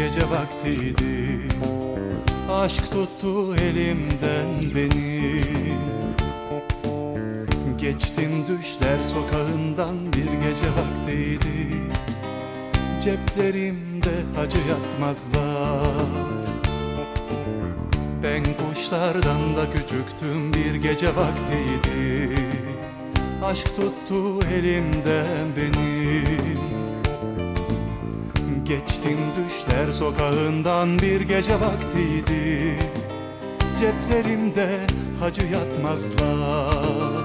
gece vaktiydi. Aşk tuttu elimden beni. Geçtim düşler sokağından bir gece vaktiydi. Ceplerimde acı yatmazlar. Ben kuşlardan da küçüktüm bir gece vaktiydi. Aşk tuttu elimden benim sokağından bir gece vaktiydi. Ceplerimde hacı yatmazlar.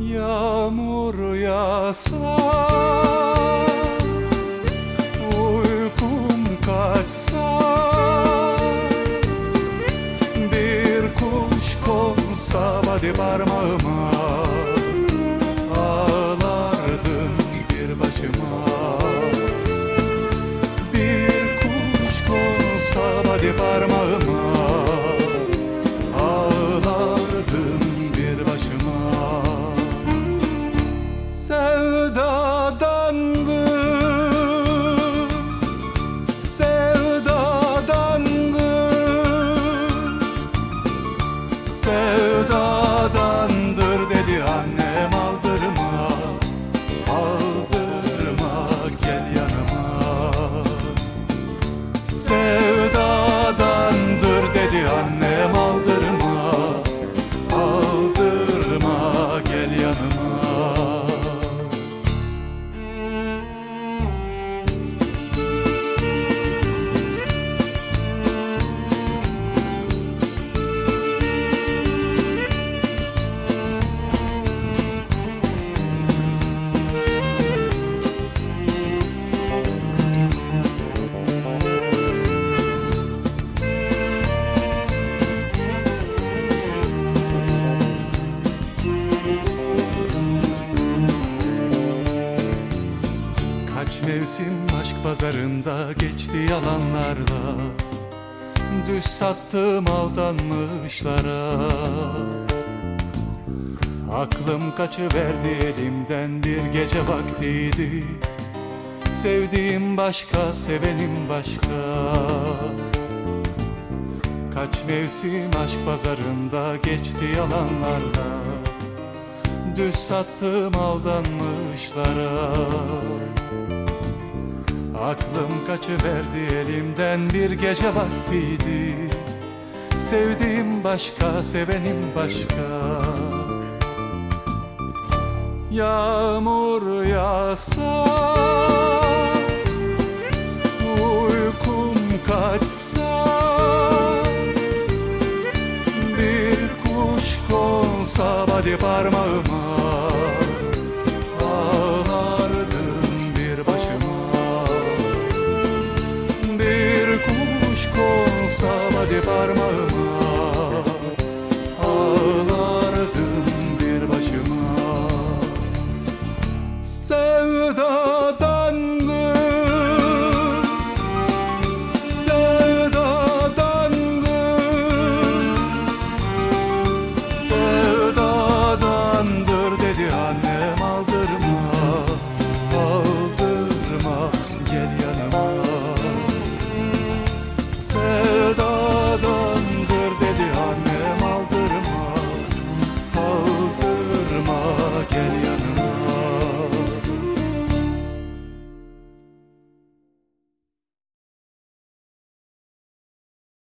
Yağmur yağsa Uykum kaçsa Bir kuş konsa hadi parmağıma Kaç mevsim aşk pazarında geçti yalanlarla. Düz sattım aldanmışlara. Aklım kaçıverdi elimden bir gece vaktiydi. Sevdiğim başka, sevenim başka. Kaç mevsim aşk pazarında geçti yalanlarla. Düz sattım aldanmışlara Aklım kaçıverdi elimden bir gece vaktiydi. Sevdiğim başka, sevenim başka. Yağmur yağsa Uykum kaçsa Bir kuş konsa hadi parmağıma